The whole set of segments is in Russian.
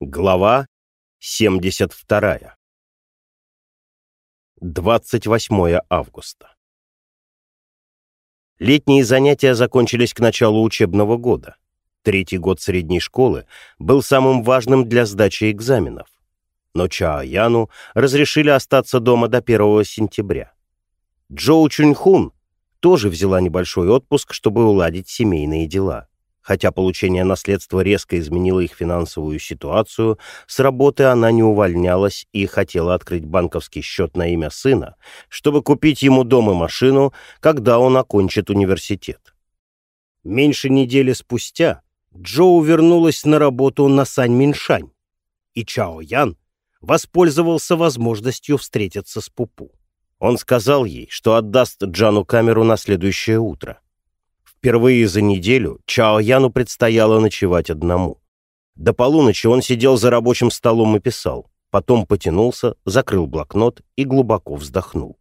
Глава 72. 28 августа. Летние занятия закончились к началу учебного года. Третий год средней школы был самым важным для сдачи экзаменов. Но Чао Яну разрешили остаться дома до 1 сентября. Джоу Чуньхун тоже взяла небольшой отпуск, чтобы уладить семейные дела. Хотя получение наследства резко изменило их финансовую ситуацию, с работы она не увольнялась и хотела открыть банковский счет на имя сына, чтобы купить ему дом и машину, когда он окончит университет. Меньше недели спустя Джоу вернулась на работу на Сань-Миншань, и Чао Ян воспользовался возможностью встретиться с Пупу. Он сказал ей, что отдаст Джану камеру на следующее утро. Впервые за неделю Чао Яну предстояло ночевать одному. До полуночи он сидел за рабочим столом и писал. Потом потянулся, закрыл блокнот и глубоко вздохнул.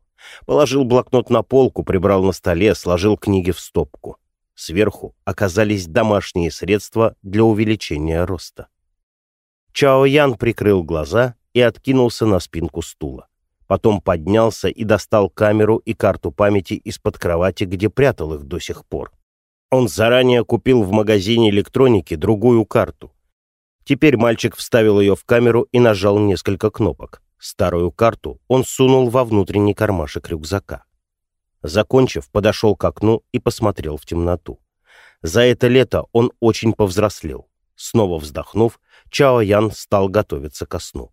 Положил блокнот на полку, прибрал на столе, сложил книги в стопку. Сверху оказались домашние средства для увеличения роста. Чао Ян прикрыл глаза и откинулся на спинку стула. Потом поднялся и достал камеру и карту памяти из-под кровати, где прятал их до сих пор. Он заранее купил в магазине электроники другую карту. Теперь мальчик вставил ее в камеру и нажал несколько кнопок. Старую карту он сунул во внутренний кармашек рюкзака. Закончив, подошел к окну и посмотрел в темноту. За это лето он очень повзрослел. Снова вздохнув, Чао Ян стал готовиться ко сну.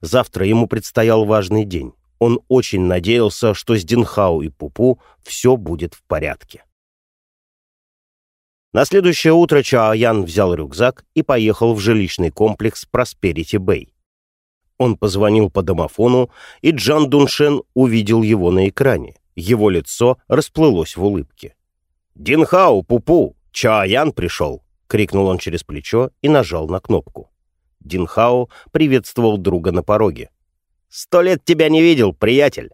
Завтра ему предстоял важный день. Он очень надеялся, что с Динхау и Пупу все будет в порядке. На следующее утро Чао Ян взял рюкзак и поехал в жилищный комплекс Просперити Бэй. Он позвонил по домофону, и Джан Дуншен увидел его на экране. Его лицо расплылось в улыбке. «Динхау, Пупу, Чао Ян пришел!» — крикнул он через плечо и нажал на кнопку. Динхао приветствовал друга на пороге. «Сто лет тебя не видел, приятель!»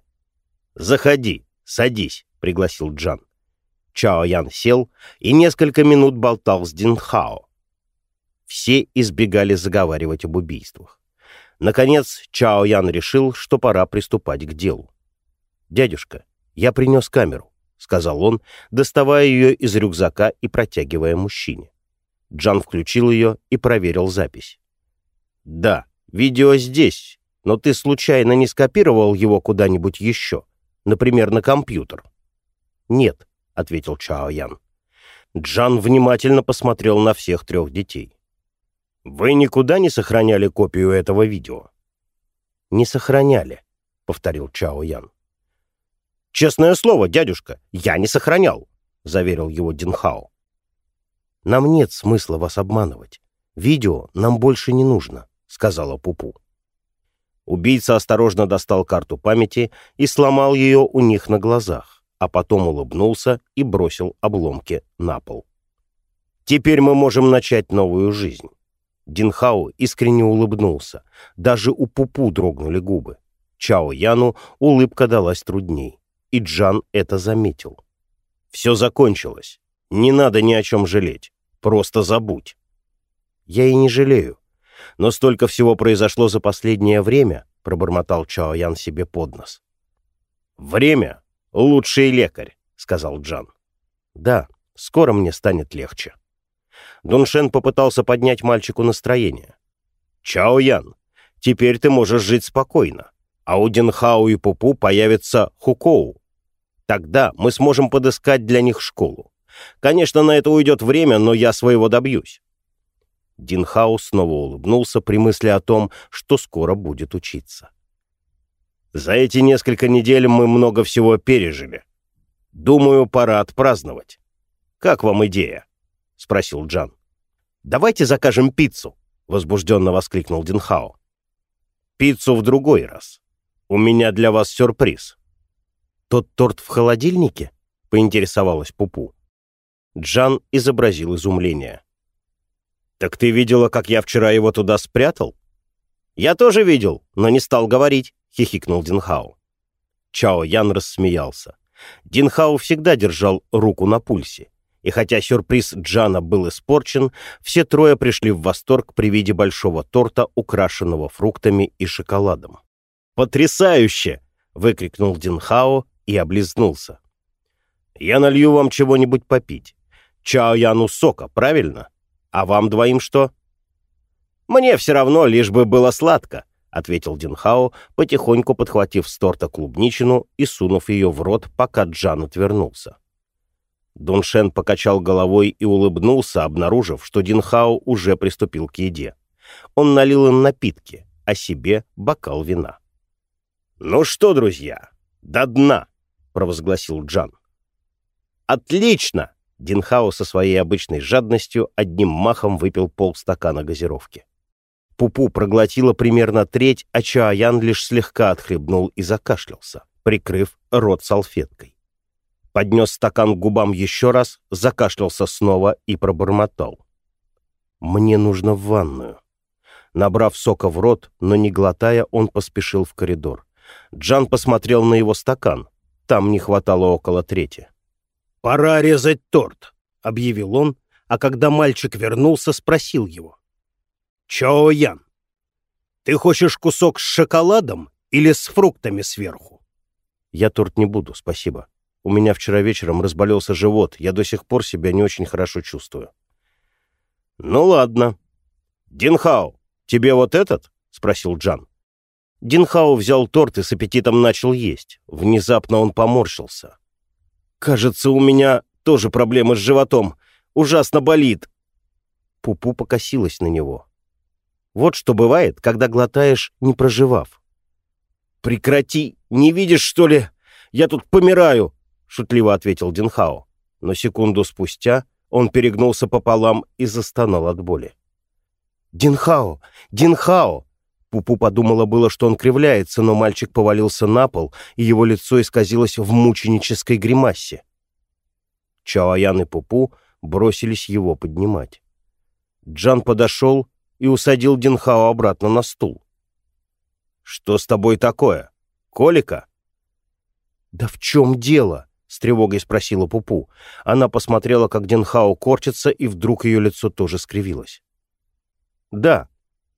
«Заходи, садись», — пригласил Джан. Чао Ян сел и несколько минут болтал с Динхао. Все избегали заговаривать об убийствах. Наконец, Чао Ян решил, что пора приступать к делу. «Дядюшка, я принес камеру», — сказал он, доставая ее из рюкзака и протягивая мужчине. Джан включил ее и проверил запись. «Да, видео здесь, но ты случайно не скопировал его куда-нибудь еще, например, на компьютер?» «Нет», — ответил Чао Ян. Джан внимательно посмотрел на всех трех детей. «Вы никуда не сохраняли копию этого видео?» «Не сохраняли», — повторил Чао Ян. «Честное слово, дядюшка, я не сохранял», — заверил его Динхао. «Нам нет смысла вас обманывать. Видео нам больше не нужно», — сказала Пупу. Убийца осторожно достал карту памяти и сломал ее у них на глазах а потом улыбнулся и бросил обломки на пол. «Теперь мы можем начать новую жизнь». Динхао искренне улыбнулся. Даже у Пупу дрогнули губы. Чао Яну улыбка далась трудней. И Джан это заметил. «Все закончилось. Не надо ни о чем жалеть. Просто забудь». «Я и не жалею. Но столько всего произошло за последнее время», — пробормотал Чао Ян себе под нос. «Время «Лучший лекарь», — сказал Джан. «Да, скоро мне станет легче». Дуншен попытался поднять мальчику настроение. «Чао Ян, теперь ты можешь жить спокойно, а у Динхао и Пупу появится Хукоу. Тогда мы сможем подыскать для них школу. Конечно, на это уйдет время, но я своего добьюсь». Динхао снова улыбнулся при мысли о том, что скоро будет учиться. За эти несколько недель мы много всего пережили. Думаю, пора отпраздновать. Как вам идея? — спросил Джан. «Давайте закажем пиццу», — возбужденно воскликнул Динхао. «Пиццу в другой раз. У меня для вас сюрприз». «Тот торт в холодильнике?» — поинтересовалась Пупу. Джан изобразил изумление. «Так ты видела, как я вчера его туда спрятал?» «Я тоже видел, но не стал говорить». — хихикнул Динхао. Чао Ян рассмеялся. Динхао всегда держал руку на пульсе, И хотя сюрприз Джана был испорчен, все трое пришли в восторг при виде большого торта, украшенного фруктами и шоколадом. «Потрясающе!» — выкрикнул Динхао и облизнулся. «Я налью вам чего-нибудь попить. Чао Яну сока, правильно? А вам двоим что?» «Мне все равно, лишь бы было сладко», — ответил Динхао, потихоньку подхватив с торта клубничину и сунув ее в рот, пока Джан отвернулся. Дуншен покачал головой и улыбнулся, обнаружив, что Динхао уже приступил к еде. Он налил им напитки, а себе бокал вина. «Ну что, друзья, до дна!» — провозгласил Джан. «Отлично!» — Динхао со своей обычной жадностью одним махом выпил полстакана газировки. Пупу проглотила примерно треть, а Чаоян лишь слегка отхлебнул и закашлялся, прикрыв рот салфеткой поднес стакан к губам еще раз, закашлялся снова и пробормотал. «Мне нужно в ванную». Набрав сока в рот, но не глотая, он поспешил в коридор. Джан посмотрел на его стакан. Там не хватало около трети. «Пора резать торт», — объявил он, а когда мальчик вернулся, спросил его. «Чао Ян, ты хочешь кусок с шоколадом или с фруктами сверху?» «Я торт не буду, спасибо», у меня вчера вечером разболелся живот, я до сих пор себя не очень хорошо чувствую. «Ну ладно. Динхао, тебе вот этот?» — спросил Джан. Динхао взял торт и с аппетитом начал есть. Внезапно он поморщился. «Кажется, у меня тоже проблемы с животом. Ужасно болит». Пупу покосилась на него. «Вот что бывает, когда глотаешь, не проживав». «Прекрати! Не видишь, что ли? Я тут помираю!» — шутливо ответил Динхао. Но секунду спустя он перегнулся пополам и застонал от боли. «Динхао! Динхао!» Пупу подумала было, что он кривляется, но мальчик повалился на пол, и его лицо исказилось в мученической гримасе. Чаоян и Пупу бросились его поднимать. Джан подошел и усадил Динхао обратно на стул. «Что с тобой такое? Колика?» «Да в чем дело?» — с тревогой спросила Пупу. Она посмотрела, как Денхао корчится, и вдруг ее лицо тоже скривилось. «Да,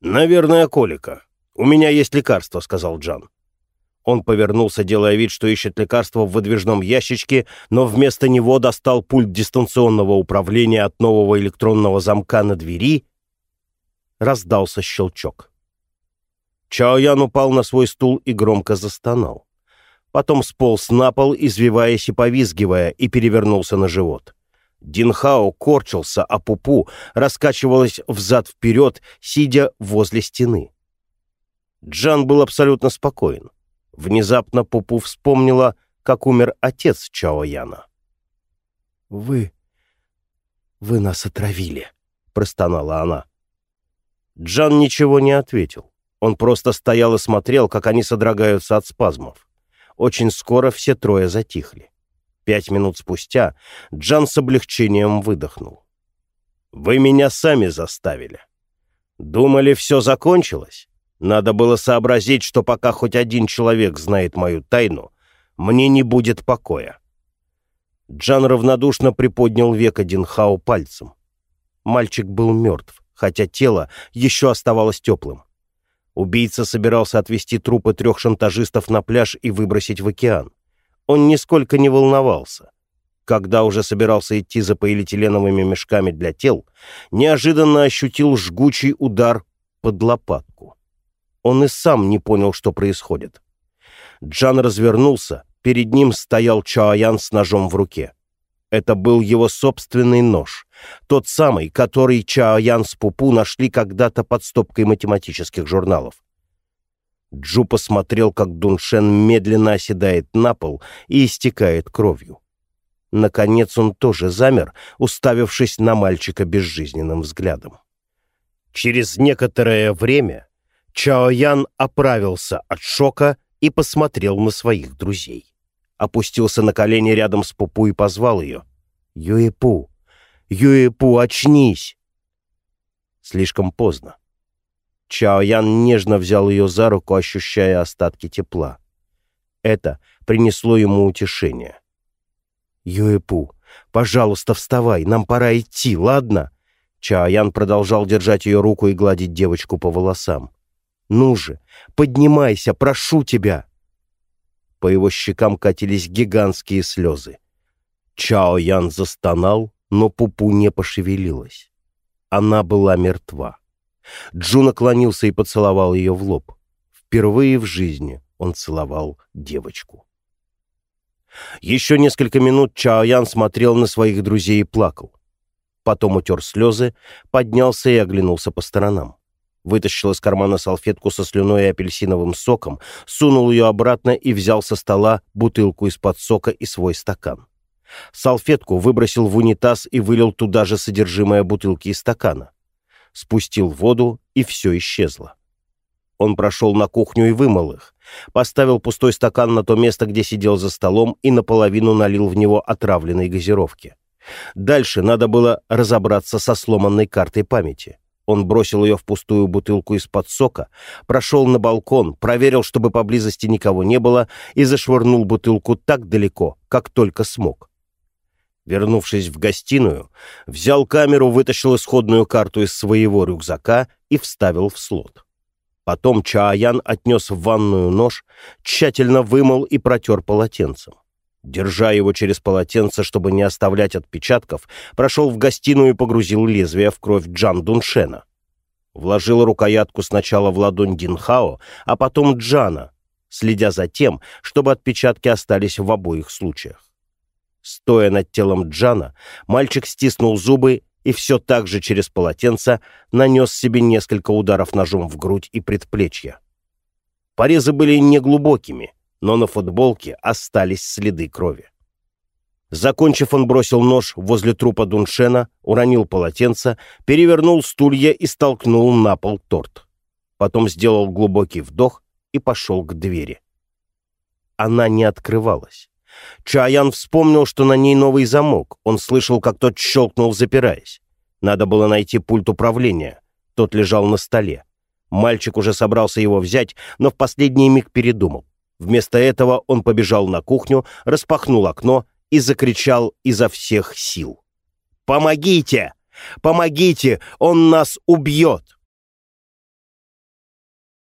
наверное, колика. У меня есть лекарство», — сказал Джан. Он повернулся, делая вид, что ищет лекарство в выдвижном ящичке, но вместо него достал пульт дистанционного управления от нового электронного замка на двери. Раздался щелчок. Чаоян упал на свой стул и громко застонал потом сполз на пол, извиваясь и повизгивая, и перевернулся на живот. Динхао корчился, а Пупу раскачивалась взад-вперед, сидя возле стены. Джан был абсолютно спокоен. Внезапно Пупу вспомнила, как умер отец Чао Яна. «Вы... вы нас отравили», — простонала она. Джан ничего не ответил. Он просто стоял и смотрел, как они содрогаются от спазмов. Очень скоро все трое затихли. Пять минут спустя Джан с облегчением выдохнул. «Вы меня сами заставили. Думали, все закончилось? Надо было сообразить, что пока хоть один человек знает мою тайну, мне не будет покоя». Джан равнодушно приподнял века Динхао пальцем. Мальчик был мертв, хотя тело еще оставалось теплым. Убийца собирался отвезти трупы трех шантажистов на пляж и выбросить в океан. Он нисколько не волновался. Когда уже собирался идти за полиэтиленовыми мешками для тел, неожиданно ощутил жгучий удар под лопатку. Он и сам не понял, что происходит. Джан развернулся, перед ним стоял Чаоян с ножом в руке. Это был его собственный нож, тот самый, который Чао Ян с Пупу нашли когда-то под стопкой математических журналов. Джу посмотрел, как Дуншен медленно оседает на пол и истекает кровью. Наконец он тоже замер, уставившись на мальчика безжизненным взглядом. Через некоторое время Чао Ян оправился от шока и посмотрел на своих друзей опустился на колени рядом с Пупу и позвал ее. «Юэпу! Юэпу, очнись!» Слишком поздно. Чао Ян нежно взял ее за руку, ощущая остатки тепла. Это принесло ему утешение. «Юэпу, Пожалуйста, вставай, нам пора идти, ладно?» Чаян продолжал держать ее руку и гладить девочку по волосам. «Ну же, поднимайся, прошу тебя!» По его щекам катились гигантские слезы. Чао Ян застонал, но Пупу не пошевелилась. Она была мертва. Джу наклонился и поцеловал ее в лоб. Впервые в жизни он целовал девочку. Еще несколько минут Чао Ян смотрел на своих друзей и плакал. Потом утер слезы, поднялся и оглянулся по сторонам. Вытащил из кармана салфетку со слюной и апельсиновым соком, сунул ее обратно и взял со стола бутылку из-под сока и свой стакан. Салфетку выбросил в унитаз и вылил туда же содержимое бутылки и стакана. Спустил воду, и все исчезло. Он прошел на кухню и вымыл их. Поставил пустой стакан на то место, где сидел за столом, и наполовину налил в него отравленной газировки. Дальше надо было разобраться со сломанной картой памяти. Он бросил ее в пустую бутылку из-под сока, прошел на балкон, проверил, чтобы поблизости никого не было, и зашвырнул бутылку так далеко, как только смог. Вернувшись в гостиную, взял камеру, вытащил исходную карту из своего рюкзака и вставил в слот. Потом Чааян отнес в ванную нож, тщательно вымыл и протер полотенцем. Держа его через полотенце, чтобы не оставлять отпечатков, прошел в гостиную и погрузил лезвие в кровь Джан Дуншена. Вложил рукоятку сначала в ладонь Динхао, а потом Джана, следя за тем, чтобы отпечатки остались в обоих случаях. Стоя над телом Джана, мальчик стиснул зубы и все так же через полотенце нанес себе несколько ударов ножом в грудь и предплечья. Порезы были неглубокими, но на футболке остались следы крови. Закончив, он бросил нож возле трупа Дуншена, уронил полотенце, перевернул стулья и столкнул на пол торт. Потом сделал глубокий вдох и пошел к двери. Она не открывалась. Чаян вспомнил, что на ней новый замок. Он слышал, как тот щелкнул, запираясь. Надо было найти пульт управления. Тот лежал на столе. Мальчик уже собрался его взять, но в последний миг передумал. Вместо этого он побежал на кухню, распахнул окно и закричал изо всех сил. «Помогите! Помогите! Он нас убьет!»